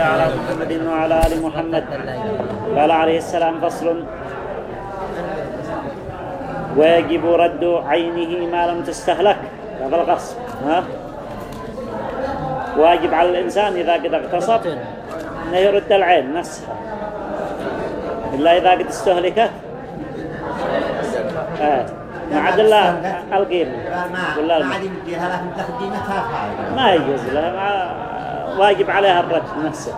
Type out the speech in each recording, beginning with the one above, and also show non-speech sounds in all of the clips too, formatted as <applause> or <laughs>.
على محمد وعلى آل محمد. قال عليه السلام فصل. ويجب رد عينه ما لم تستهلك. هذا الغصب ها؟ واجب على الإنسان إذا قد اغتصب أنه يرد العين نفسها إلا إذا قد استهلكت آه. ما عاد الله القيمة ما عاد يديها لكن تقديمتها ما يجوز له واجب عليها الرد نفسه.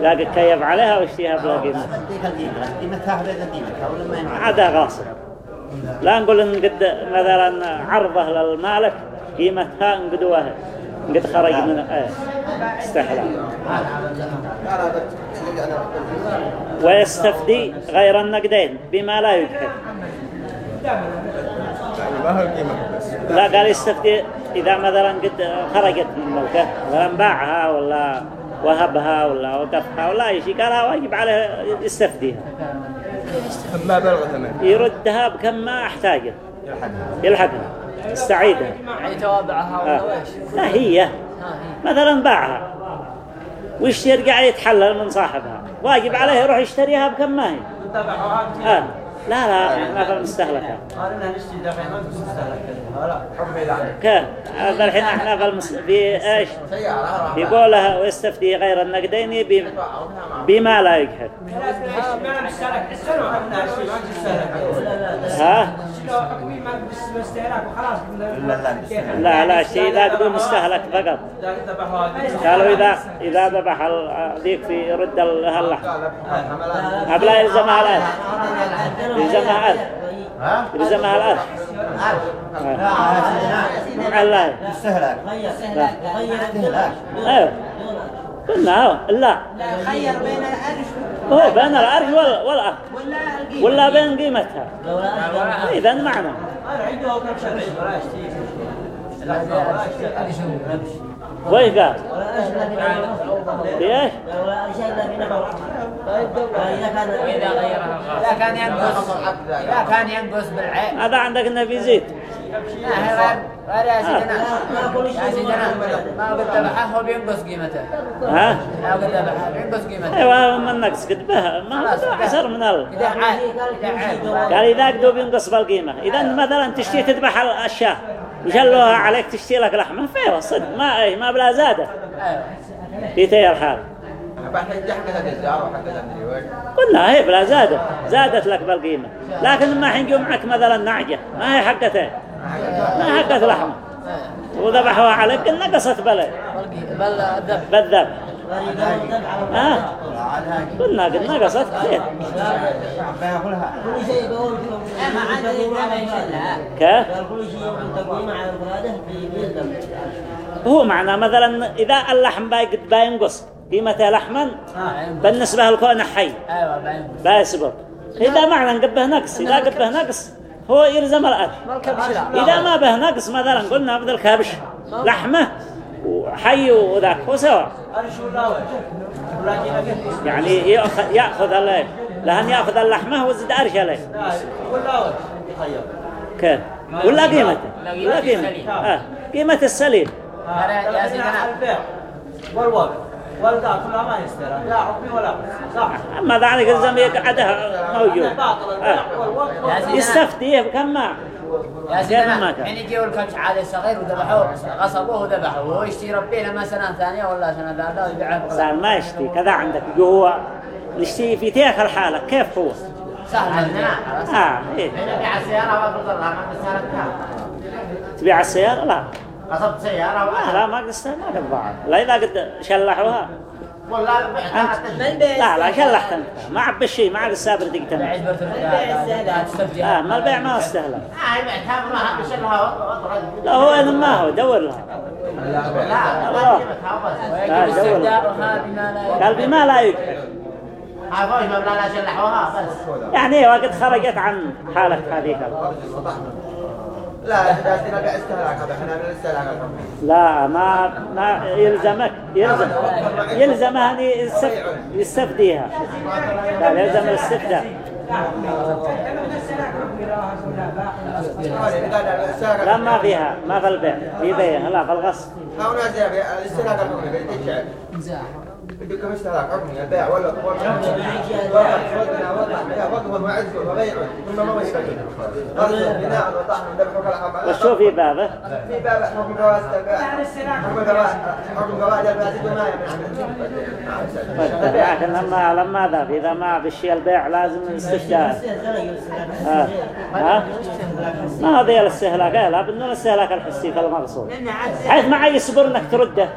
لا كيف عليها واشتيها بلا قيمة عدا غاصب. لا نقول إن قد مثلا عرضه للمالك قيمتها انقدوها قد خرج من إيه. استحلال. ويستفدي غير النقدين بما لا يجحف لا قال يستفدي إذا مثلا قد خرجت من ملكه مثلا باعها ولا وهبها ولا وقفها ولا أي شيء قالها واجب عليه يستفديها ما بلغ ثمن يردها بكم ما أحتاجه. يلحقها. يستعيدها يعني توابعها ولا آه. ويش لا هي. مثلا باعها. ويشتري قاعد يتحلل من صاحبها؟ واجب عليه يروح يشتريها بكم ما هي. آه. لا لا ما في المستهلكة كان هذا الحين إحنا في المس... في إيش؟ في قولها ويستفتي غير النقدين ب... بما لا يجحد ها؟ لا لا الشيء ذا بدون مستهلك فقط. قالوا إذا إذا ذبح ذيك في ال- اللحم قبل يلزمها الأرض يلزمها الأرض يلزمها الأرض الله استهلاك استهلاك أيوه قلنا لا. خير بين الأرش هو بين والأرض ولا القيمة ولا بين قيمتها. إذا معنى. وإيش قال؟ ليش إذا غيرها لا كان ينقص لا كان ينقص بالعين. هذا عندك إنه بيزيد غير يا سيدنا يا سيدنا ما قد ذبحه هو بينقص قيمته. ها؟ ما قد ذبحه بينقص قيمته. أيوه من النقص قد به. ما هو عسر من ال إذا إذا قال إذا قدوا بينقص بالقيمة. إذا مثلا تشتي تذبح الشاه وشلوها عليك تشتي لك لحمه فيها صدق ما إيه ما بلا زادة. في تيار حال. قلنا هي بلا زادة. زادت لك بالقيمة. لكن ما حنجو معك مثلا نعجة ما هي حقتين ما هي حقت لحمة. وذبحوها عليك نقصت بلا. بل الذبح. بالذبح. آه. قلنا قد كثير كيف هو معنى مثلا إذا اللحم باي قد بينقص قيمته لحما بالنسبة لكونه حي بيسبب إذا معنى قبه نقص إذا قبه نقص هو يلزم لا إذا ما به نقص مثلا قلنا بدل كبش لحمة وحي وذاك هو سوا يعني يأخذ يأخذ الله لأن يأخذ اللحمه وزد أرش عليه كيف ولا قيمته ولا قيمته آه. قيمة السليم والوقت ما يسترى لا حكمي ولا صح أما ذلك الزم يقعدها موجود آه. سيدنا يستفتيه كم ما؟ يا كان؟ حين يجيوا الكبش عاد صغير وذبحوه غصبوه وذبحوه. وهو يشتي ربي لما سنة ثانية ولا سنة ثالثة ويبيعه صار ما يشتي كذا عندك. هو يشتي في تلك الحالة كيف هو؟ سهل عندنا. آه إيه. بيع السيارة لها ما كام تبيع السيارة؟ لا. غصبت سيارة؟ لا لا ما قصة ما قد ضاعت. لا إذا قد شلحوها. أنت لا لا شلحت أنت ما عب الشيء ما عاد السابر لا تستفدي آه ما البيع ما ما وأطرد لا هو إن ما هو دور لها لا. لا، ويجب دور. لا قال بما لا ما لا بس يعني وقد خرجت عن حالة هذيك لا لا ما ما يلزمك يلزم يلزم هذه يستف- يستفديها. قال يلزم الاستفداء. لا ما فيها ما في البيع. في بيع لا في الغصب. بيتشعر بدكم استهلاك حكمي البيع ولا وقف وعز وبيع ثم ما يشتغل قصد بناء وطعن ذبح وكل وشو في بابه في باب حكم جواز البيع حكم جواز حكم جواز الفاسد وما لكن لما لما ذا إذا ما بالشيء البيع لازم الاستشهاد ها ها ما هذا الاستهلاك؟ لا بدنا الاستهلاك الحسي في المقصود. حيث ما يصبر إنك ترده.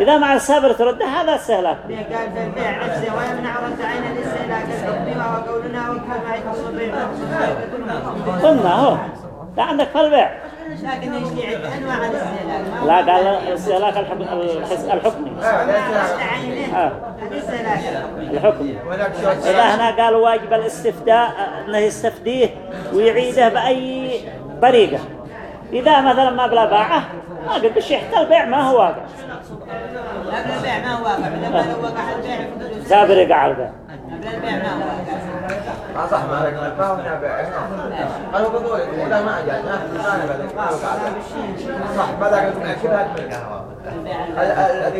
إذا مع الصبر ترده هذا استهلاك قال في البيع نفسه ويمنع رد عين الاستهلاك الحكمي وهو قولنا وكما يخص البيع قلنا هو لا عندك في البيع. لكن عدة أنواع الاستهلاك. لا قال استهلاك الحكم الحس الحكمي آه. الاستهلاك. الحكم. إذا هنا قالوا واجب الاستفداء أنه يستفديه ويعيده بأي طريقة. إذا مثلا ما بلا باعه ما قد الشيء حتى البيع ما هو واقع قبل البيع ما هو واقع لما لو وقع البيع سابر يقع البيع قبل البيع ما هو واقع ما صح ما لك ما هو نافع قالوا بقول ولا ما اجى ما ما ما وقع صح ما ذاك شبه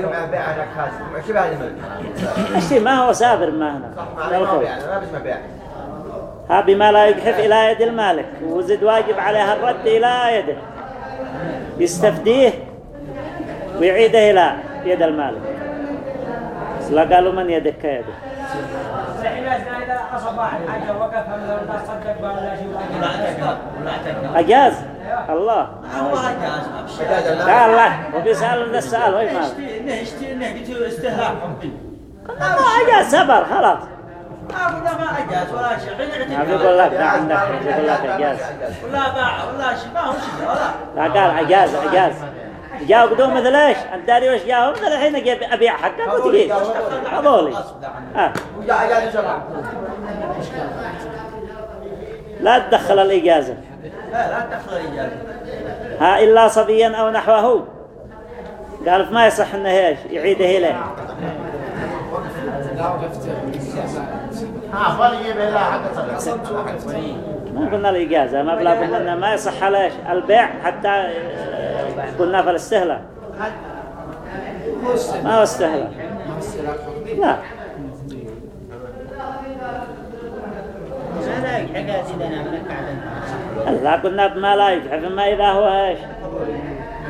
مع بيع أنا خاص شبه الملك الشيء ما هو سابر ما هنا صح ما ما بيع ما بسمع بيع ها بما لا يجحف إلى يد المالك وزد واجب عليها الرد إلى يده. يستفديه ويعيده إلى يد المالك لا قالوا من يدك كيده صدق ولا شيء أجاز؟ الله. قال الله وبيسأل ذا السؤال وين مالك ما أجاز سبر خلاص. ما قلنا ما اجاز ولا شيء غير ما لا عندك بيقول لك أجاز ولا باع ولا شيء ما هو شيء ولا لا قال أجاز جاء قدوم مثل إيش انت داري وش جاء مثل الحين ابيع حقك وتجي هذولي آه. شرع لا تدخل الإجازة لا لا تدخل الاجازه ها إلا صبيا أو نحوه قال ما يصح انه إيش يعيده إليه ما قلنا الإجازة ما بلا قلنا ما يصح عليه البيع حتى قلنا في الاستهلاك ما هو استهلاك؟ لا. لا قلنا بما لا يجحف ما إذا هو إيش؟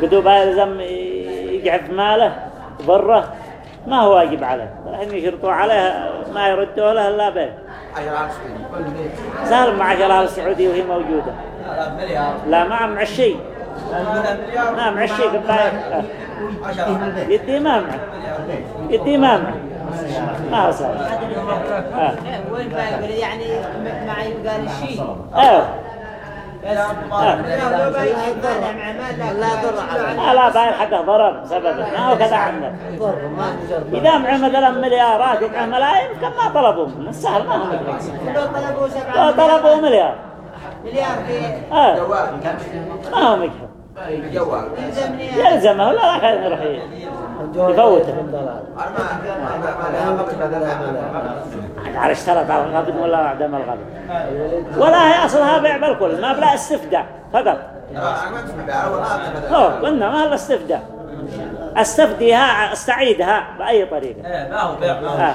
بدو يلزم يجحف ماله بره ما هو واجب عليه. الحين يشرطوا عليه ما يردوا له إلا به. سهل مع عشرة السعودية وهي موجودة. لا مليار. لا ما مع الشيء ما مع الشيء قبل يدي ما معه يدي ما معه ما آه. وين يعني م- مع يبقى الشيء لا ضر على لا باين حقه ضرر سببه ما هو كذا عندك إذا معه مثلا مليارات ومعه ملايين كم ما طلبوا منه. السهل ما لو طلبوا مليار. مليار في آه. ما هو يلزمني يلزمه ولا لا خلينا يروح يفوته. على اشترط على الغبن ولا عدم الغبن ولا هي أصلها بيع بالكل ما بلا استفداء فقط. هو قلنا ما هو استفداء. أستفديها أستعيدها بأي طريقة. إيه ما هو بيع آه.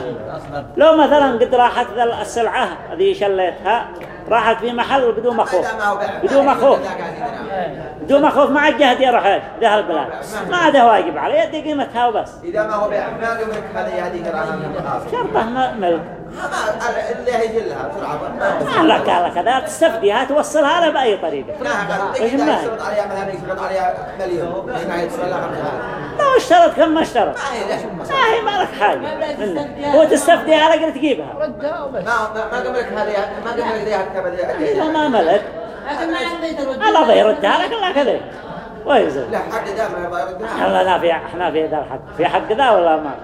لو مثلا قد راحت السلعة هذه شليتها راحت في محل بدون مخوف. بيع بدون مخوف. بدون مخوف ما عاد جهد يروح إيش ذا البلاد ما عاد واجب عليه. يدي قيمتها وبس. إذا ما هو بيع ما قبلك هذه هذه شرطه ملك. اللي هيجي لها بسرعة ما لك قال كذا تستفديها توصلها له بأي طريقة إيش ما ما مثلا يشترط عليها مليون هنا يتصل لها خمسة آلاف. لو اشترط كم ما اشترط ما هي ما هي ما لك حاجة. هو تستفديها لقد تجيبها ما ما ما قبلك هذه ما قبلك ذي هكذا إذا ما ملك ما الله بيردها لك لا كذا ويزل لا حد يردها إحنا لا إحنا في حق ذا ولا ما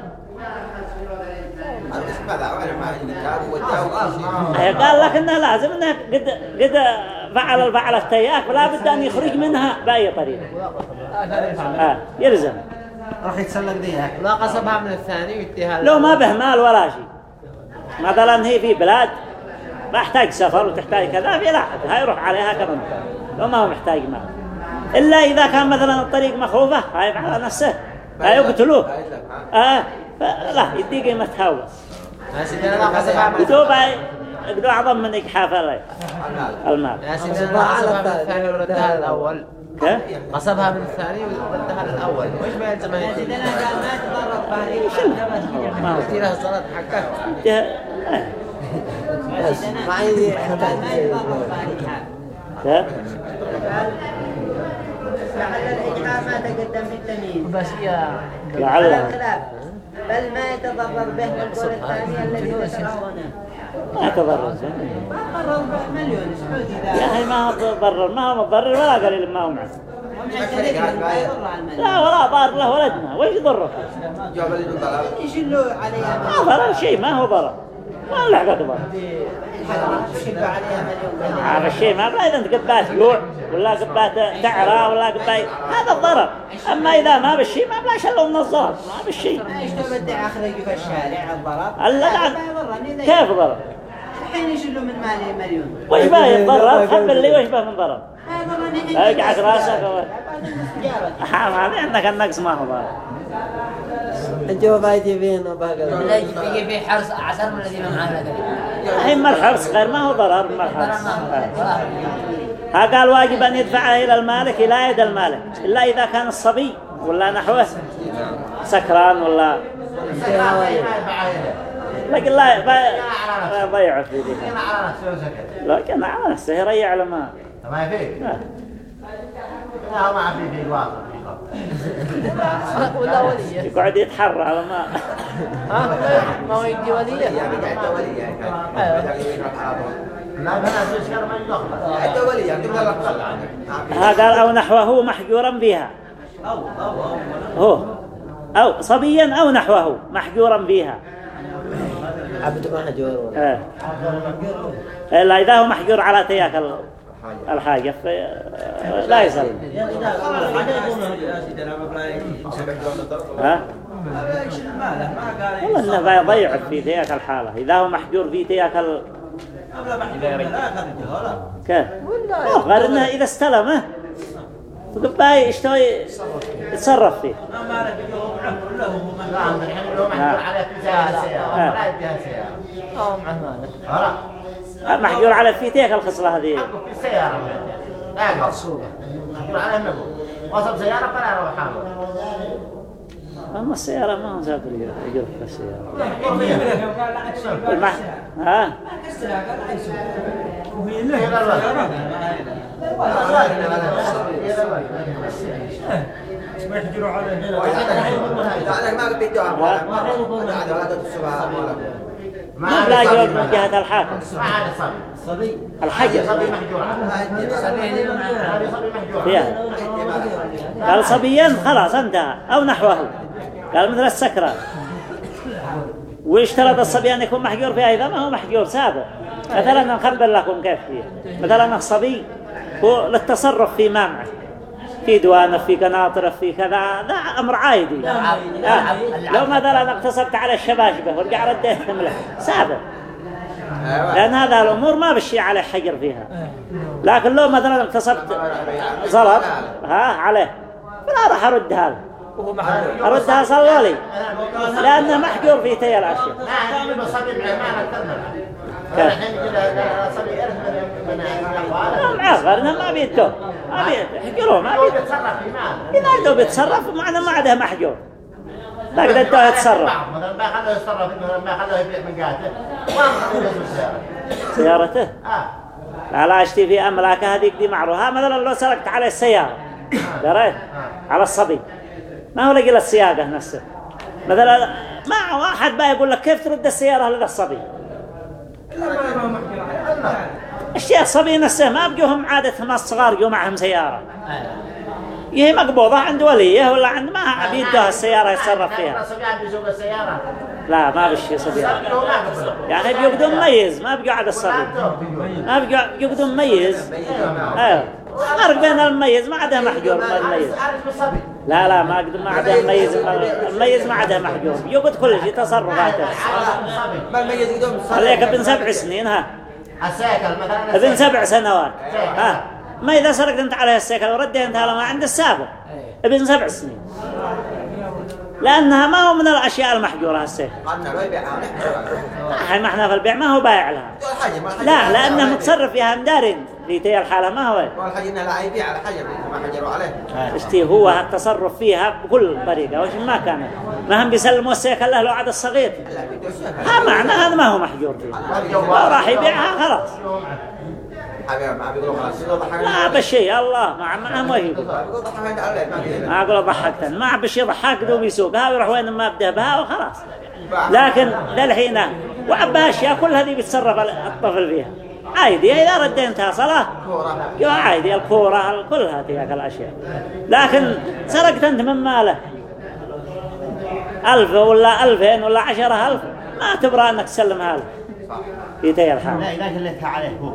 قال لك انه لازم انه قد قد فعل الفعل التياك فلا بد أن يخرج منها بأي طريقة. آه يلزم. راح يتسلق ذيها. لا قصبها من الثاني ويديها لو ما به مال ولا شيء. مثلا هي في بلاد ما احتاج سفر وتحتاج كذا في لا هاي يروح عليها كذا لو ما هو محتاج مال. إلا إذا كان مثلا الطريق مخوفة هاي على نفسه. هاي يقتلوه. آه فلا يدي قيمتها هو يا سيدنا لا قصبها من يدوب يقدر أعظم من إجحاف المال. يا سيدنا لا قصبها من الثاني وردها للأول كيف؟ قصبها من الثاني وردها للأول وإيش ما يلزم يا سيدنا قال ما تضرب ما هو قلت له الصلاة حقك إيه. يا ما عندي قال ما يتضرب بهذه كيف؟ فعل الإجحاف ما تقدم في التمييز. بس يا. على لعل الخلاف. بل ما يتضرر به والقول الثاني الذي ذكرونه ما تضرر تضرر مليون. سعودي يا ذا؟ أخي ما هو مضرر. ما هو مضرر ولا قليل ما هو معه. هم يعترفون ما يضر على المليون. لا ولا ضار له ولدنا وش يضره جاب اللي طلب يشلوا عليها. ما ضرر شيء. ما هو ضرر. ما له حق ضرر مليون يشلوا عليها مليون هذا الشيء ما بلا إذا أنت قبات جوع ولا قبات تعرى ولا قبات هذا الضرر. أما إذا ما بالشيء ما بلا شلوا من الضرر. ما بالشيء. إيش لو بدي اخرج في الشارع الضرب ألا لا كيف ضرر؟ الحين يشلوا من مالي مليون. وش باه يتضرر خبر لي وش باه من ضرر؟ أقعد راسك. حرام هذا عندك النقص ما هو ضرر. الجواب لا في حرص أعسر من الذي ذلك الحين ما الحرص غير ما هو ضرر ما الحرص. ها قال واجب أن يدفعها إلى المالك إلى يد المالك. إلا إذا كان الصبي ولا نحوه سكران ولا لكن لا لا يضيع في ذي على نفسه وسكت لكن على نفسه يريع لما ما يفيد. لا. ما في في الواقع ولا ولية يقعد يتحرى على ما ها ما هو يجي ولية تطلع ها قال أو نحوه محجورا بها هو أو صبيا أو نحوه محجورا بها عبد ما حجور إيه. إلا إذا هو محجور على تياك ال- الحاجة لا يسلم ها؟ والله انه بيضيع في تياك الحالة إذا هو محجور في تياك ال... كيف؟ غير انه إذا استلمه فقبا يشتوي يتصرف فيه نعم الحين لو محجور على فيها سيارة لا يديها سيارة أو معه مالك خلاص محجور على في تياك الخصلة هذه السيارة لا مقصودة محجور عليه نبو وصل سيارة فلا حاله أما السيارة ما هو سافر في السيارة. قال لا تسوق المح... ها؟ ما يحجروا عليه ما بديتها هذا هذا السبعة ما بلا جواب من جهة الحاكم. ما عاد صبي. الحجر. صبي محجور هذا صبي قال صبيا خلاص انتهى أو نحوه. قال مثل السكرة. واشترط الصبي أن يكون محجور فيها إذا ما هو محجور سابق. مثلا نخبر لكم كيف فيه مثلا الصبي هو للتصرف في مامعه. في دوانه في قناطره في كذا ذا أمر عادي. آه. لو مثلا اقتصرت على الشباشبة ورجع رديت له سابق. لأن هذا الأمور ما بشي عليه حجر فيها. لكن لو مثلا اقتصرت زلط ها عليه. فلا راح أرد هذا. أردها صلوا لي لأنه محجور في تي الأشياء لا ما من من غيرنا ما بيدوه ما بيحجروه ما ماله إذا عنده بيتصرف معنا ما عده محجور لكن عنده يتصرف. مثلا ما خلوه يتصرف مثلا ما خلوه يبيع ما يدوس السيارة سيارته؟ آه. لا لا اشتي في أملاكه هذيك دي معروها مثلا لو سرقت عليه السيارة. دريت؟ على الصبي. ما هو لقي السياقة نفسه. مثلا ما واحد بقى يقول لك كيف ترد السيارة لذا الصبي؟ الشيء الصبي نفسه. ما بقوهم عادتهم الصغار جو معهم سيارة هي مقبوضة عند وليه ولا عند ما بيدوها السيارة يتصرف فيها. لا ما بشي صبي ما يعني بيقدوا مميز ما بقى عاد الصبي ما بقى يقدوا مميز. أيوه فرق بين المميز ما عدا محجور ما المميز لا لا ما قد ما عدا مميز المميز ما عدا محجور يقعد كل شيء تصرفاته. ما الميز يقدم خليك ابن سبع سنين ها. السيكل مثلا أبن سبع سنوات. ها. ما إذا سرقت أنت عليه السيكل وردي أنت على ما عند السابق. أبن سبع سنين. لأنها ما هو من الأشياء المحجورة يبيعها ما إحنا في البيع ما هو بايع لها. لا لأنه متصرف فيها مدارين تي الحالة ما هو؟ ما الحاجة إنها لا يبيع على حجر ما حجروا عليه. اشتي هو التصرف فيها بكل طريقة؟ وش ما كانت ما هم بيسلموا السيكل له لو عاد الصغير. ها معنى هذا ما هو محجور فيه. راح يبيعها خلاص. ما بشي الله ما ما ما عليه ما أقول ضحكت ما بشي ضحك ذو بيسوقها ويروح وين ما بده بها وخلاص. لكن للحين وعبها أشياء كل هذه بيتصرف الطفل فيها. عادي إذا ردينتها صلاة. يو عادي الكورة كل هذه الأشياء. لكن سرقت أنت من ماله. ألف ولا ألفين ولا عشرة ألف ما تبرى أنك تسلمها له في تي الحال لا إذا جلتها عليه هو.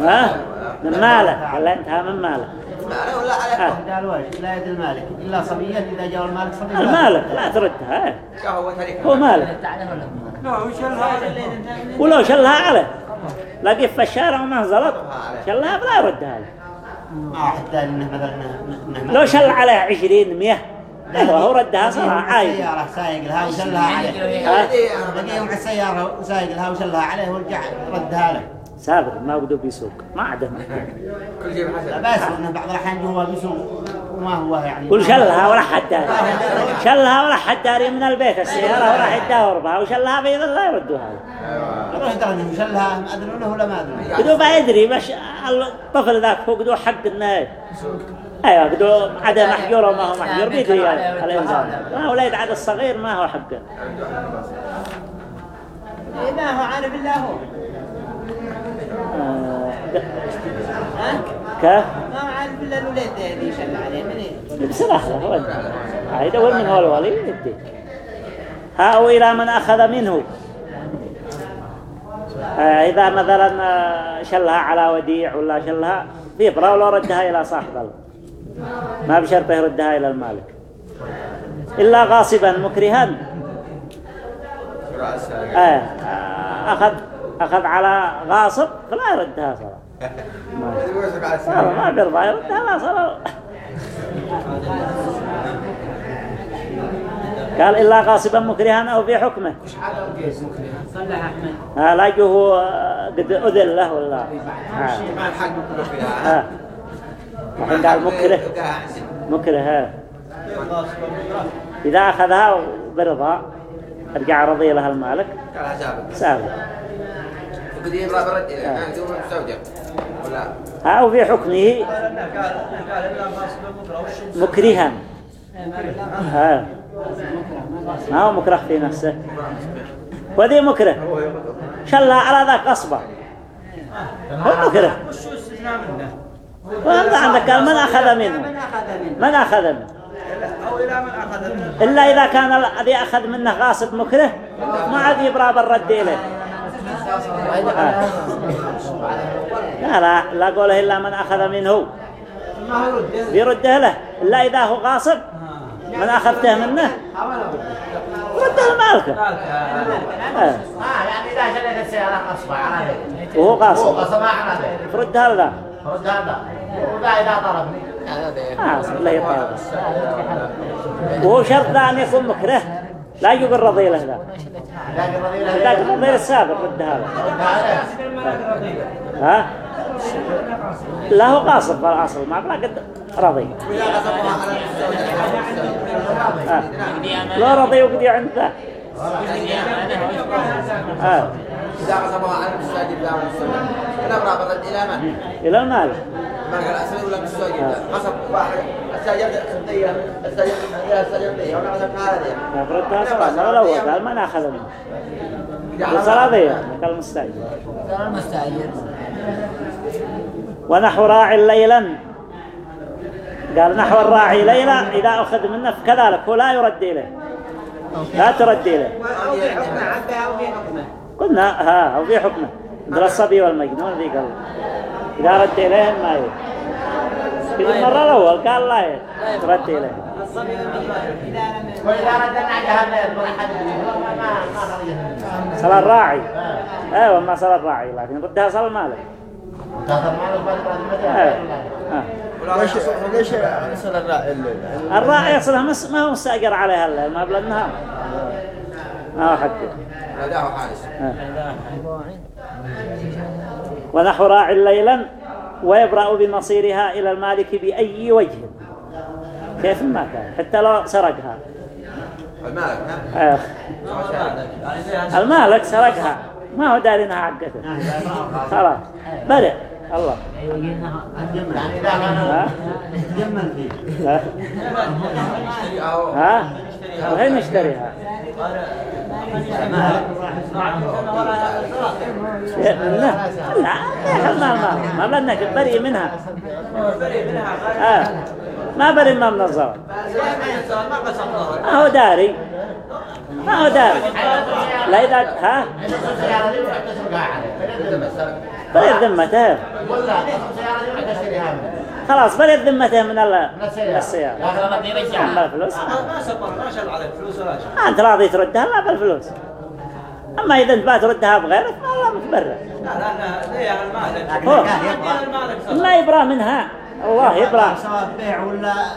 ها؟ من ماله؟ ولا انتهى من ماله. ما ولا عليه ها. قال واجب لا يد المالك. إلا صبيا إذا جاء المالك صبيا المالك لا تردها إيه. هو تاريخ هو مالك. ولو شلها عليه. لقيه في الشارع وما زلط شلها فلا يردها له ما حتى إنه مثلا لو شل عليه عشرين مية. أيوه هو ردها صراحة عادي. السيارة سايق لها وشلها عليه. ها؟ لقيهم على السيارة وسايق لها وشلها عليه ورجع ردها له. سابر ما بدو بيسوق. ما محتاج كل شيء بحسب لا بس بعض الأحيان جوا بيسوق. وما هو يعني قل شلها ولا حد داري. شلها ولا حد داري من البيت السيارة ولا حد داور بها وشلها بيض الله يردوها له يروح يدري إنه شلها؟ ما أدري له ولا ما أدري. بدو ما يدري بس الطفل ذاك هو بدو حق انه أيوه بدو عدا محجور وما هو محجور بيدري الانسان ما وليد عاد الصغير ما هو حقه. إذا هو عارف الله هو. آه، ها؟ كيف ما هو عارف إلا الولاد اللي يشل عليه منين بصراحة هو هاي دور من هو الولي يدي. ها أو إلى من أخذ منه. آه، إذا مثلا آه، شلها على وديع ولا شلها بيبرا ولو ردها إلى صاحب ما بشرطه يردها إلى المالك. إلا غاصبا مكرها. آه، أخذ أخذ على غاصب فلا يردها صلاة ما بيرضى يردها قال إلا غاصبا مكرها أو في حكمه. صلح أحمد ها لا يجوه آه، قد أذل له ولا. ما الحق الحين قال مكره. مكره ها. إذا أخذها برضا رجع رضي لها المالك. قال سابق سابق. وقد يبغى برد إليه ها وفي حكمه. مكرها. ها. ما هو مكره في نفسه. وذي مكره. شلها على ذاك أصبع. هو مكره؟ وأنت عندك قال من أخذ منه؟ من أخذ منه؟ إلا إذا كان الذي أخذ منه غاصب مكره ما عاد يبرى بالرد إليه. لا لا لا قوله إلا من أخذ منه. بيرده له إلا إذا هو غاصب. من أخذته منه. رده مالكه آه. يعني إذا على ذلك وهو هو غاصب قصبها على ذلك فردها له وذا إذا طرفني آه لا يطير وهو شرط أن يكون مكره. لا يقول رضي له ذا. لكن رضينا لكن رضي السابق ردها له ها؟ لا هو قاصد بالأصل ما بلا قد رضي. وإذا غصبها على المستوجب آه. آه. إلى من؟ إلى المال ما قال أسلم ولا واحد الأول قال ما نأخذ منه قال المستعجل المستعجل ونحو راعي ليلا قال نحو الراعي ليلا إذا أخذ منه فكذلك هو لا يرد إليه لا ترد إليه أو في حكمه عبها أو في حكمه قلنا ها أو في حكمه. مثل الصبي والمجنون ذي قال إذا رد إليهم ما يرد في المرة الأول قال لا يرد ترد إليه الصبي والمجنون إذا لم وإذا ردنا جهنم صلاة الراعي أيوة ما صلاة الراعي لكن ردها صلاة مالك. ليش يصل الليل الراعي يصلها مس ما هو مستأجر عليها بلا النهار ما هو حقه ونحو راع ليلا ويبرأ بمصيرها إلى المالك بأي وجه. كيف ما كان حتى لو سرقها. المالك. آه. المالك سرقها. ما هو داري انها حقته خلاص. برئ الله. يعني ها؟ ها؟ وين يشتريها لا لا ما ما بدنا بريء منها آه. ما بريء ما من الزواج ما هو داري. ما هو داري. لا إذا ها السيارة دي وحتى ذمته السيارة خلاص بريء ذمته من ال- من السيارة السيارة الفلوس ما أنت راضي تردها لا بالفلوس أما إذا أنت ما تردها بغيرك الله متبرع هو ما يبرى منها الله يبرى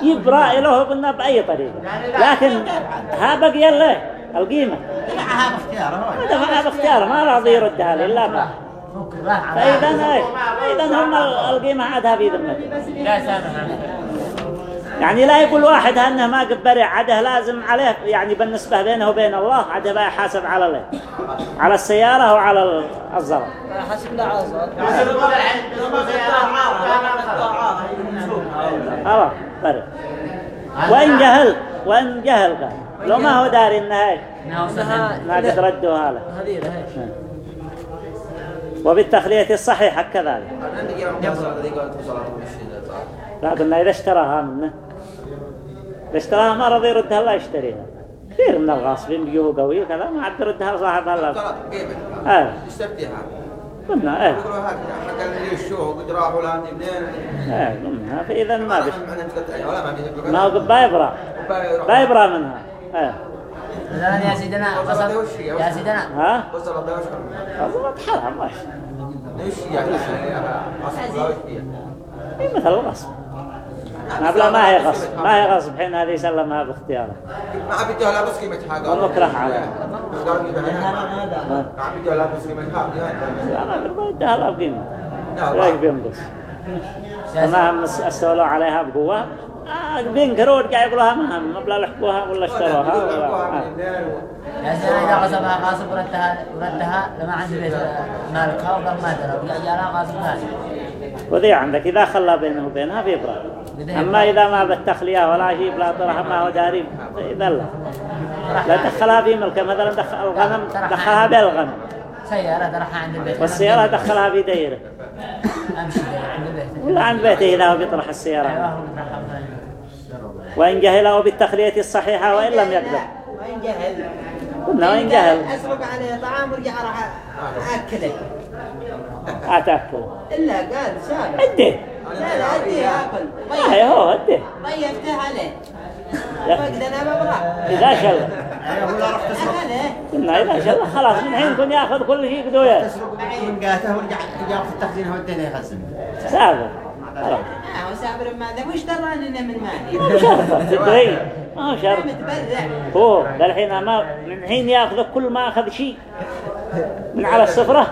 يبرى له قلنا بأي طريقة لكن ها بقي له القيمة هو دفعها باختياره ما راضي يردها لي إلا ما على فإذا إيه إذا هم القيمة عادها في ذمته لا سامح. يعني لا يقول واحد أنه ما قد برع عده لازم عليه يعني بالنسبة بينه وبين الله عده بقى يحاسب على له على السيارة وعلى ال- الزرع لا عاصر خلاص برع وإن جهل وإن جهل قال. لو ما هو داري إنها ما قد ردوها له هذه وبالتخلية الصحيحة كذلك. لا قلنا إذا اشتراها منه. إذا اشتراها ما رضي يردها الله يشتريها. كثير من الغاصبين بيجوه قوي كذا ما عاد يردها صاحبها الله. آه تستفتيها قلنا إيه. يقولوا هاك حق اللي الشو قد راحوا لها منين؟ إيه قلنا فإذا ما بش. ما ما هو بايبرا. بايبرا منها. إيه. مثلا يا سيدنا قصد يا سيدنا ها وصل الله وش حرام ماشي ليش يعني هي مثل الغصب ما بلا ما هي غصب ما هي غصب حين هذه يسلمها باختياره ما عم بيدوها لا بس قيمة حاجة ومكره عليها. ما عم بيدوها لا بس قيمة حاجة لا ما قد ادها لا بقيمة لا بينقص ما هم استولوا عليها بقوة آه بينكروا ورجع يقولوها ما بلا لحقوها ولا اشتروها ولا. يا سيدنا إذا غصبها غاصب وردها وردها لما عند بيت مالكها وقال ما درى جاء غاصب ثاني وذي عندك إذا خلى بينه وبينها بيبرأ أما إذا ما بالتخلية ولا شيء بلا طرح ما هو داري إذا لا لا دخلها في ملكه مثلا دخل الغنم دخلها بالغنم سيارة درحها عند البيت والسيارة دخلها في دايره أمشي عند البيت ولا عند بيته هو بيطرح السيارة أيوه هو درحها مثلا وإن جهله بالتخلية الصحيحة وإن لم يقدر. وين جهل قلنا وإن جهل. أسرق عليه طعام ورجع راح أكله. أتأكل إلا قال سابق أده لا لا اديه ياكل. أي هو أده ضيفته عليه. لا. فقد أنا ببرا إذا شل قلنا إذا شل خلاص من حين كن يأخذ كل شيء قدوية تسرق من قاته ورجع جاب في التخزين هو الدنيا يخزن سابق. آه وسابر ماذا وش درى اننا من مالي؟ <laughs> تدري ما هو شرط متبرع. هو ده الحين ما من حين ياخذ كل ما أخذ شيء. من على السفرة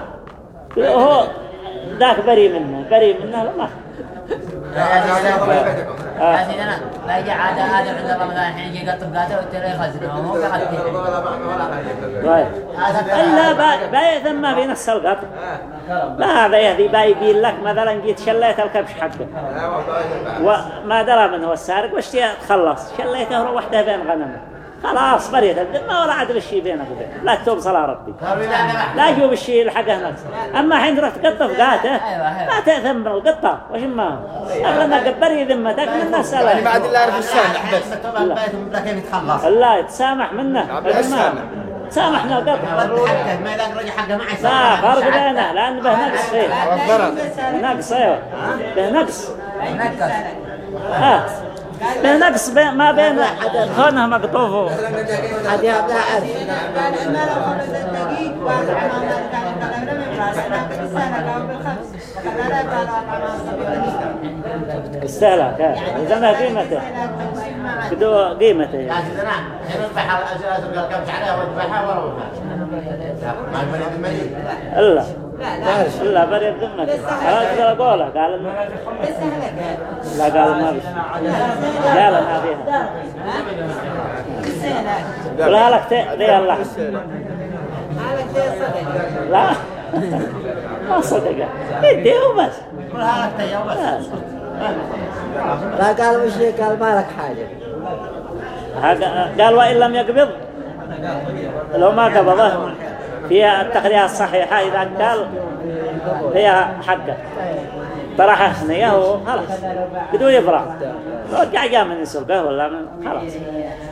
هو ذاك بريء منه بريء منه. لا ما يا سيدنا لا يجي عادة آدم عند الله الحين يجي يقطب قاته والتاني يخزنه هو قاعد طيب إلا با- باي ثم في نفس القطر لا هذا يهدي باي يقول لك مثلا جيت شليت الكبش حقه. وما درى من هو السارق وش تخلص شليته روحته بين غنمه. خلاص بريت الذمة ولا عدل الشيء بينك وبينه لا تتوب صلاة ربي. لا يجوب الشيء حقه نفسه أما حين تروح تقطف قاته ما تأثم من القطة وش ما؟ هو لما قبري ذمتك من الناس يعني بعد لا الله يعرف السامح بس. لا يتسامح منه. سامحنا القطة حقه ما يلاقي رجع حقه ما لا فرق بينه. لأن به نقص فيه. نقص أيوه. به نقص. نقص. بين ما بين كونه مقطوف حد يبلع عرف قال ما لو خلص الدقيق واحد ما كان يطلع ناقص السنة أو بالخمس فلا لا قالوا أطعم الصبي استهلك ها زمان قيمته بدو قيمته عليها ويذبحها وروها ما إلا لا لا. بريد ذمته هذا قوله قال لسه هلك لا قال ما بس. قال ما فيها. لسه هلك ولا لك ذي الله هلك زي الصدق لا. <laughs> ما صدقه يديه وبس كلها لك تيا بس لا. قال وش؟ قال ما لك حاجة. هذا قال وإن لم يقبض. لو ما قبضه. فيها التقرية الصحيحة إذا قال فيها حقة. طرحه ثنية وخلاص بدو يبرع لو رجع جاء من يسلقه ولا من خلاص.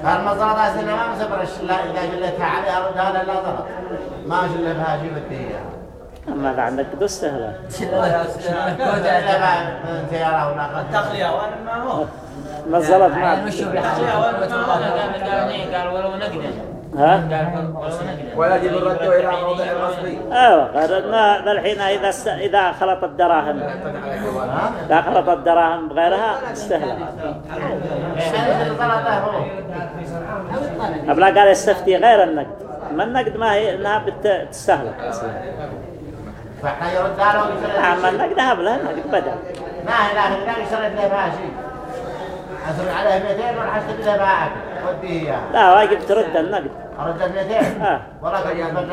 المزرعة سنة ما مسبر الشلا إذا جلتها عليها ردها لا ضرر ما جلبها جيب الدية أما إذا عندك بدو استهلا إلا ما ما هو. ما وشو قال ولو نقدا ها؟ ولا يجب الرد إلى موضع الغصب أيوه ما الحين إذا است... إذا خلط الدراهم. إذا خلط الدراهم بغيرها استهلك. أبلا قال يستفتي غير النقد. ما النقد ما هي انها بت- بتستهلك أصلا فاحنا يرد على أما النقد هبلها النقد بدل ما هي لكن لا يشرد له بها شيء أسرع عليه 200 ولا حسب له بها أكل وديه إياه لا واجب ترد النقد. 200 آه. ولا قد يفرق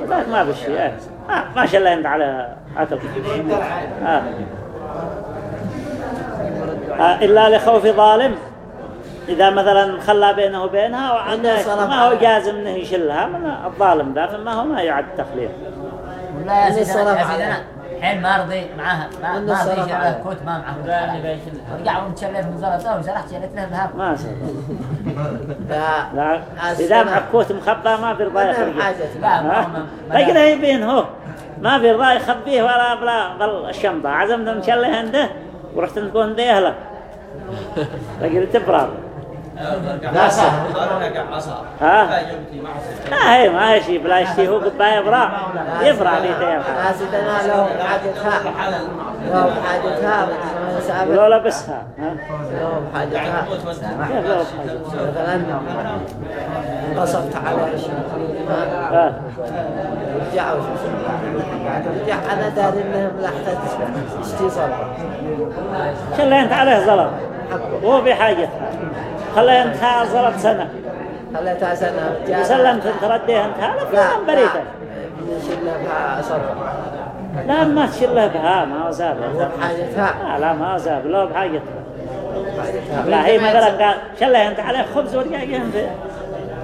به ذاك ما بشي آه. آه. ما شاء الله انت على اكل آه. آه. إلا لخوف ظالم. إذا مثلا خلى بينه وبينها وعنده ما هو جازم إنه يشلها من الظالم ذا فما هو ما يعد تخليل. لا يا سيدنا. صرف يا عليه. سيدنا حين ما رضي معها ما رضي عليه. شرى كوت ما معه رجع ومتشلف من زلطه وسرحت شلت له بهاب ما صار <laughs> لا. لا السنة. إذا معكوت مخبى ما في رضا حاجة. لا يبين هو. ما في رضا يخبيه ولا بلا بل الشنطة عزمت مشله عنده ورحت تكون ذي أهله لكن تبرر. لا سهل ها؟ لا هي ما هي شيء بلا يشتي هو قبا يبرع يبرع لي تيام لا سيدنا لو حاجتها لو حاجتها ولو لبسها ها؟ لو حاجتها كيف لو بحاجة مثلا انقصبت على شيء رجعوا رجع أنا داري إنهم لحظة اشتي شله أنت عليه ظلم حقه هو بحاجتها خليه انت ظلم سنة. خليتها سنة وسلمت أنت رديه انت هذا لا فلان بريته نشيلها بها صبر لا ما تشله بها ما هو زاب حاجتها لا لا ما هو زاب لو بحاجتها. حاجتها لا هي مثلا قال شله انت عليه خبز جنبه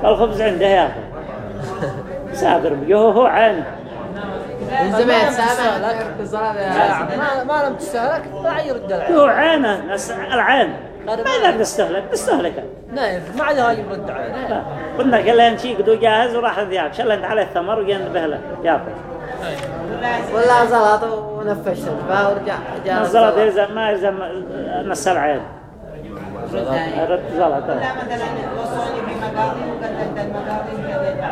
الخبز عنده ياخذ <laughs> سابر بجوه هو عينه من زمان. سامع ما ما لم تستهلك لا يرد العين هو عينه نس- العين ما يقدر تستهلك؟ تستهلك. نايف ما عاد هاي يرد عليه لا. قلنا كله يمشي قدو جاهز وراح ذياب شله انت عليه الثمر وجنبه له. ياكل ولا زلط ونفشت بها ورجع جاء الزلط يلزم ما يلزم نص العين. رد زلط. لا مثلا وصوني في مقاضي وقدمت المقاضي وكذا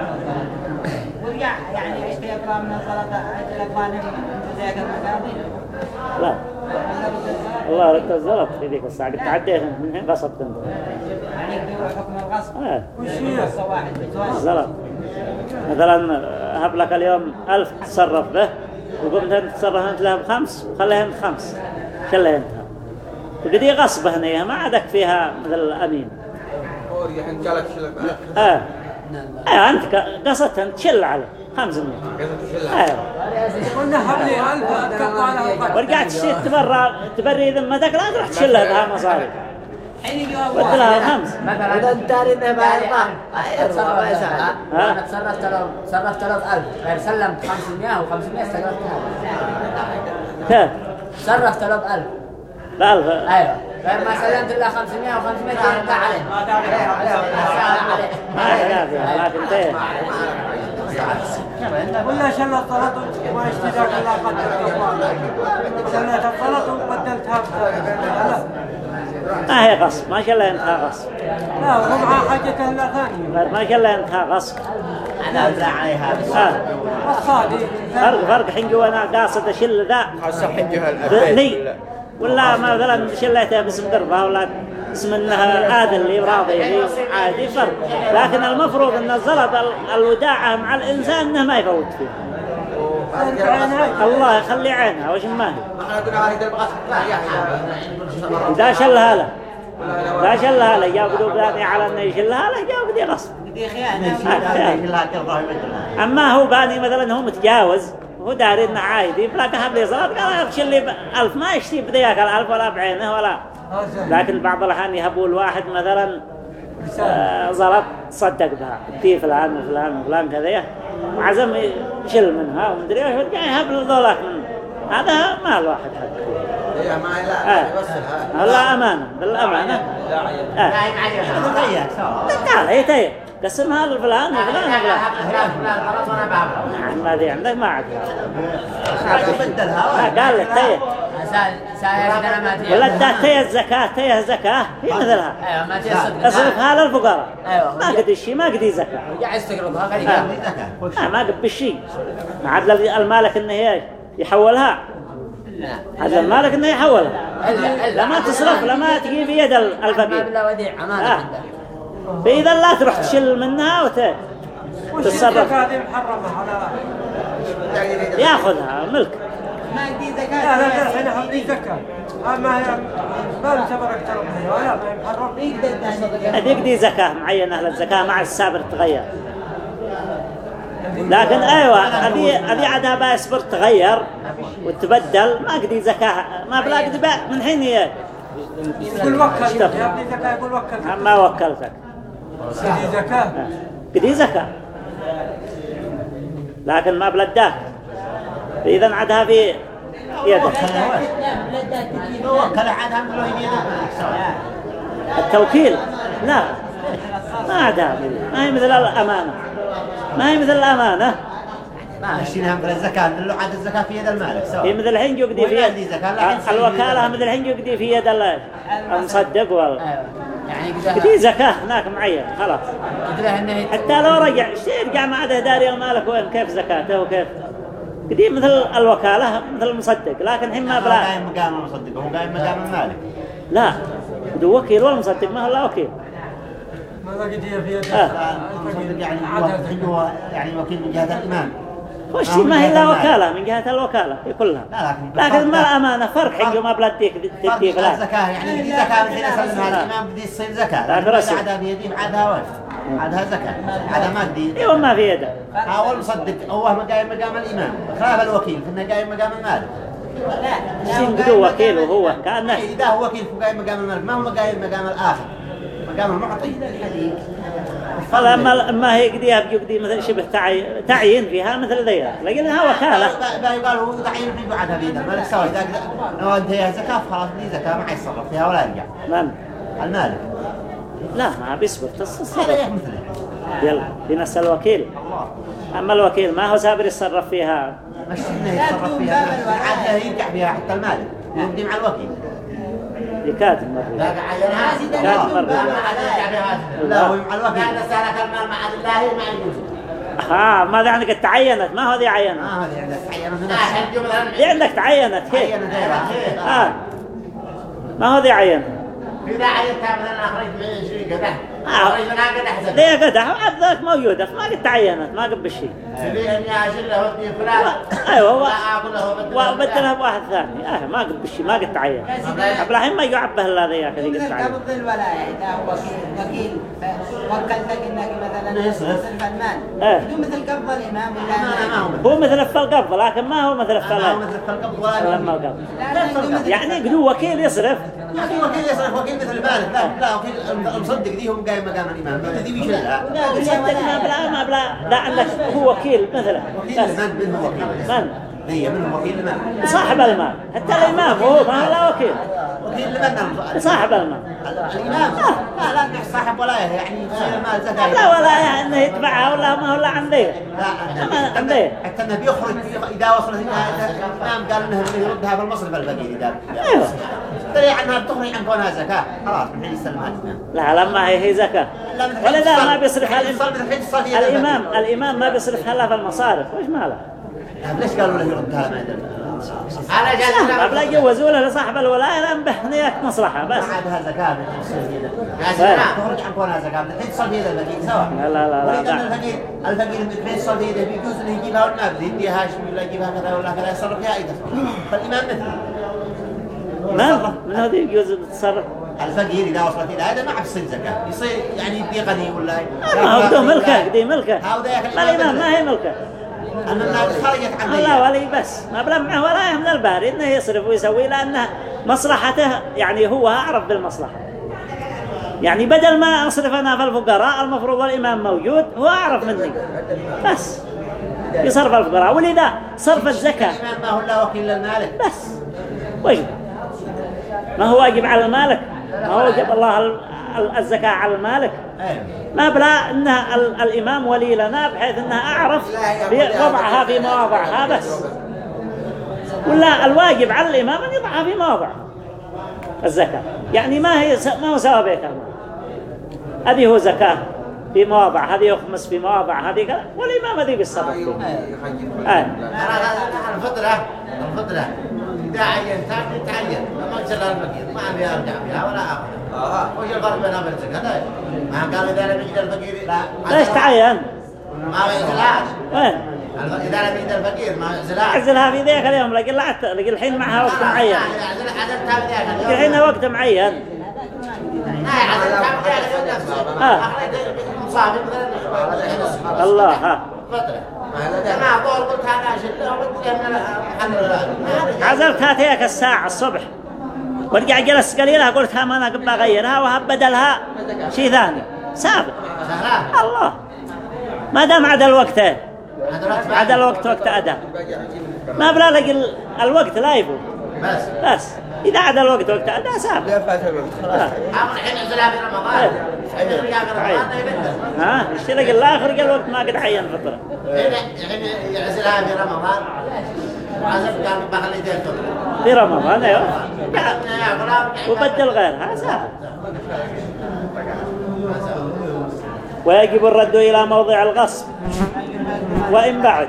ورجع يعني اكرام من الاخوان في ذاك المقاضي لا. والله رد الزلط في ذيك الساعة. قلت عديت من حين قصبت انت يعني يقدروا حكم الغصب بتوالي الزلط. مثلا هب لك اليوم ألف تصرف به وقمت أنت تصرف أنت له بخمس وخليها أنت خمس. شلة أنت. وقدي غصبه هنا ما عادك فيها مثل الأمين. ورجع انت قالك شلك آه. أنت ق- قصدت أنت شل عليه خمسمية آه. قلنا حبلي ألف كفارة ورجعت تشتري تبرى تبري ذمتك لا تروح تشلها بها مصاري. ودي لها الخمس إذا أنت داري انه ما يرضى ما يرضى ما يساعد ها؟ أنا تصرفت لو صرفت لو 1000 غير سلمت 500 و500 استقرتها كيف؟ صرفت لو 1000 لا ألف أيوه. غير ما سلمت إلا 500 و500 أنت عليه. ما خلاف يعني ما تنتهي قلنا شلت الطلط وما اشتراك الا قدر شلت الطلط وبدلتها لا ما هي غصب. ما شاء الله انتهى غصب. لا ومع حاجته الا ثانية. غير ما شاء الله انتهى غصب. لا لا عليها. آه. فرق فرق حين جو أنا قاصد أشل ذا. هسه حجها لي ولا مثلا شليته باسم قربة ولا اسم إنها عادل لي وراضي لي عادي فرق. لكن المفروض إن الزلط ال- الوداعة مع الإنسان إنه ما يفوت فيه. الله يخلي عينها وش ما هي؟ إحنا قلنا هذه تبغى لا يا إذا شلها له لا شلها له ياخذوا باني على إنه يشلها له ياخذ دي غصب أما هو باني مثلا هو متجاوز. هو داري انه عايدي فلا كهب لي صلاة قال اخشي لي ألف ما يشتي بذياك الألف ولا بعينه ولا لكن بعض الأحيان يهبوا الواحد مثلا آه، زلط صدق بها. في فلان وفلان وفلان كذا. وعزم يشل منها ومدري إيش ورجع يهب ذولاك من هذا ما الواحد حق. هي ما لا آه. يوصلها لا أمانة بالأمانة. آه. لا يمعنى تغير. سوا تعال هي تي قسمها لفلان وفلان وفلان. فلان فلان خلاص أنا بعمل نعم ما ذي عندك ما عاد ما قال لك تي سايا كده ما تي ولا دا تي الزكاة تي الزكاة هي مثلها. أيوه ما تي صدق. اصرفها للفقراء أيوة. ما قد الشيء ما قد زكاة يستقرضها آه. ما قد بالشيء ما عاد المالك إنه يحولها. عاد المالك إنه يحولها. الا لا ما تصرف لا ما تجي في يد ال- ما الفقير. بلا وديع امانه آه. عندك. فإذا لا تروح تشل منها وت وش تتصرف. هذه محرمة على ياخذها ملك. ما دي لا زكاة لا لا إحنا حمدي زكاة آه، ما هي ما نعتبر أكثر منها ولا ما هي محرم. يقدر دي زكاة معينة للزكاة مع السابر تغير. لكن أيوه ابي أبي عادها باسبر تغير وتبدل ما قدي زكاة ما بلا قدي من حين هي؟ يقول وكل. يا ابني زكاة يقول وكل. ما وكلتك. سيدي زكاة. قدي زكاة. لكن ما بلداك إذا عادها في يجي التوكيل. لا. ما عادها ما هي مثل الأمانة. ما هي مثل الأمانة. ما اشتينا هم الزكاة لو عاد الزكاة في يد المالك هي مثل الحين يقدي في يد. الوكالة. مثل الحين يقدي في يد ال- المصدق وال أيوه. يعني كده زكاة هناك معين خلاص. حتى لو رجع إيش يرجع ما عاد داري المالك وين كيف زكاته وكيف؟ قدي مثل الوكالة مثل المصدق لكن الحين ما بلا قايم مقام المصدق هو قايم مقام المالك. لا بدو وكيل والمصدق ما هو لا وكيل. ماذا قد هي في يد آه. المصدق يعني هو هو يعني وكيل من جهة الإمام. هو ما هي المال. وكالة من جهة الوكالة هي كلها. لا، لكن لكن ما الأمانة فرق حق ما بلا تديك تديك لا الزكاة يعني بدي زكاة حين أسلمها الإمام بدي تصير زكاة لا، لكن. إذا عادها بيدي عادها وجه عادها زكاة عادها ما بدي. إيوه ما في يده. هو المصدق هو ما قايم مقام الإمام. خلاف الوكيل فإنه قايم مقام المالك سين بدو وكيل وهو كأنه إذا هو وكيل فقايم مقام المالك ما هو قايم مقام الآخر؟ مقام المعطي فلما ما هي قديها بيقدي مثل شبه تعي... تعيين فيها مثل ذي لكنها وكالة. يقال هو تعيين في بعدها بيد الملك سوى إذا لو انتهى زكاة خلاص دي زكاة ما حيتصرف فيها ولا يرجع. من المالك لا ما بيصبر هذا تصرف يح مثله. يلا في نفس الوكيل. أما الوكيل ما هو سابر يتصرف فيها؟ مش إنه يتصرف فيها عاد يرجع فيها حتى المالك يبدي مع الوكيل. يكاد مرة لا مرة. لا هو مع الوكيل ها ما ذي عندك تعينت. ما هو ذي عينت؟ ما هذه عندك ذي عندك تعينت. زي آه ما هو ذي عينت؟ إذا عينتها مثلا أخرج من 20 قدح آه. منها قدح وعد ذاك موجودة. ما قد تعينت ما قد بالشيء بدل وبدلها بواحد ثاني. آه ما قد بالشيء ما قد تعين. إبراهيم ما يعبه إلا ذيك اللي قد تعين. قبض الولاية وكيل وكلتك إنك مثلا المال إيه. بدون مثل قبض ولا هو مثل القبض لكن ما هو مثل في ما هو ال- مثل القبض يعني قدو وكيل يصرف. ما في وكيل يصرف وكيل مثل المالك لا وكيل المصدق دي هم قايم مقام الإمام ذي بيشيلها مصدق ما بلا ما بلا لا عندك هو وكيل مثلا وكيل من من هو وكيل من هي منهم وكيل لمن صاحب المال حتى الإمام هو ما لا وكيل. وكيل لمن صاحب المال الإمام. لا لا نحس صاحب ولاية يعني زكاة لا ولا يعني يتبعها ولا ما هو لا عندي لا. عندي حتى انه بيخرج إذا وصلت الامام قال إنه يردها في المصرف الفقير اذا أيوه. دليل عنها بتخرج عن كونها زكاة. خلاص من حين يستلمها لا لما هي هي زكاة. ولذا ما بيصرفها الإمام الإمام الإمام الإمام ما بيصرفها إلا في المصارف. وش ماله ليش قالوا له يردها ما على لا قبل يجوزوا له لصاحب الولاية لأن بحنية مصلحة بس. ما عندها تصير كذا يا زلمه تخرج عن كونها زكاه من حين تصل بيد الفقير سواء. لا لا لا لا لا. الفقير الفقير من حين يصل بيده بيجوز انه يجيبها والنقد يديها هاشم ولا يجيبها كذا ولا كذا يصرف فيها أيضا فالإمام مثله من من هذه يجوز التصرف الفقير إذا وصلت إلى هذا ما عاد تصير زكاة. يصير يعني يدي غني ولا ما هو ملكه دي ملكه هذا يا أخي ما الإمام ما هي ملكه ان الناس خرجت عن لا ذي ولي بس. ما بلا معه ولا من الباري إنه يصرف ويسوي لأنه مصلحته. يعني هو أعرف بالمصلحة. يعني بدل ما أصرف أنا في الفقراء المفروض الإمام موجود هو أعرف مني. بس. يصرف الفقراء. ولذا صرف الزكاة. الامام ما هو الا وكيل للمالك. بس. واجب ما هو واجب على المالك. ما هو وجب الله ال- ال- الزكاه على المالك أيوه ما بلا ان ال- الامام ولي لنا بحيث انها اعرف وضعها في مواضعها بس ولا الواجب على الامام ان يضعها في مواضع الزكاه يعني ما هي ما هو سوا بيت المال هذه هو زكاه في مواضع هذه يخمس في مواضع هذه كذا والامام هذه بالصرف فيه. آه. الفطره الفطره اذا عينتها تتعين ما تشغل الفقير ما أرجع فيها ولا أخذها. وش الفرق وبين الزكاه؟ ما قالوا إذا لم يجد الفقير لا. ليش تعين ما يعزلهاش وين؟ إذا لم يجد الفقير ما يعزلهاش اعزلها في ذيك اليوم لكن لا لكن الحين معها وقت معين. لكن اليوم. الحين وقت معين لا عزلتها بذاك اليوم نفسه الله ها عزلت هاتيك الساعة الصبح. ورجع جلس قليلها قلت ما أنا قبل اغيرها وهب شيء ثاني سابق الله ما دام عدا الوقت عدا الوقت وقت أداء. ما بلا لقي ال- الوقت لا يفوت بس. بس. إذا عدا الوقت وقت اداء سابق آه. عمر الحين عزلها في رمضان. الحين رجع في رمضان يبدل ها؟ اشترك الآخر قال الوقت ما قد عين فطرة. الحين الحين يعزلها في رمضان. قال بخلي في رمضان أيوه. يا غلام وبدل غيرها سابق ويجب الرد إلى موضع الغصب. وإن بعد.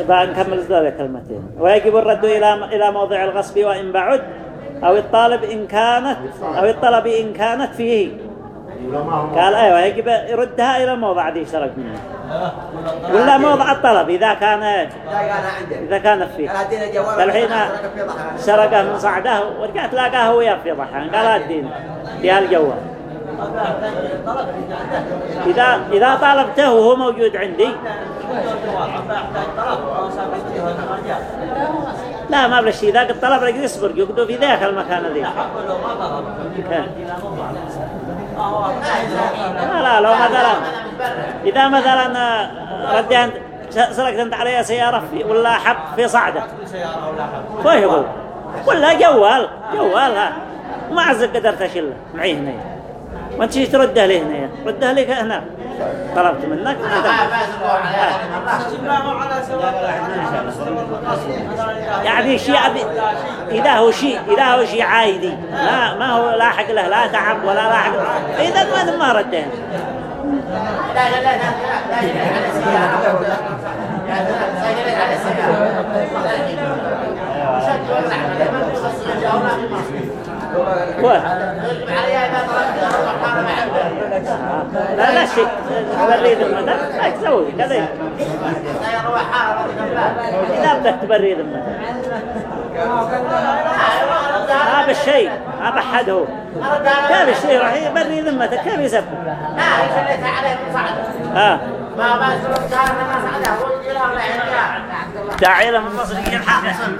بقى نكمل ذلك كلمتين. ويجب الرد إلى إلى موضع الغصب وإن بعد أو الطالب إن كانت أو الطلب إن كانت فيه. قال أيوة يجب يردها إلى الموضع دي شرق منه. ولا موضع الطلب إذا كان إذا كانت فيه. الحين سرقه من صعده ورجعت لاقاه وياه في ضحان قال اديني في هالجوال إذا إذا طالبته وهو موجود عندي. لا ما بلا شيء. إذا قد طلب لك يصبر يقدو في ذاك المكان ذي. لا لا لو مثلا إذا مثلا ردي أنت سرقت أنت عليها سيارة في ولا حب في صعدة. يقول ولا جوال جوال ها. ما عزك قدرت أشله. معي هنا. وانت شي ترده لي هنا رده لي هنا طلبت منك يعني شيء أبي إذا هو شيء إذا هو شيء عادي لا ما هو لاحق له لا تعب ولا لاحق إذا ما ما ردين لا لا لا لا لا لا شيء تبريد المدى لا تسوي كذا إذا بدك تبريد المدى ما بالشيء ما بحده كيف الشيء راح يبري ذمته كيف يسبب لا خليتها عليه مصعدة ها ما ما سرقتها ما صعدها هو يجي له ولا يجي من مصر يجي الحق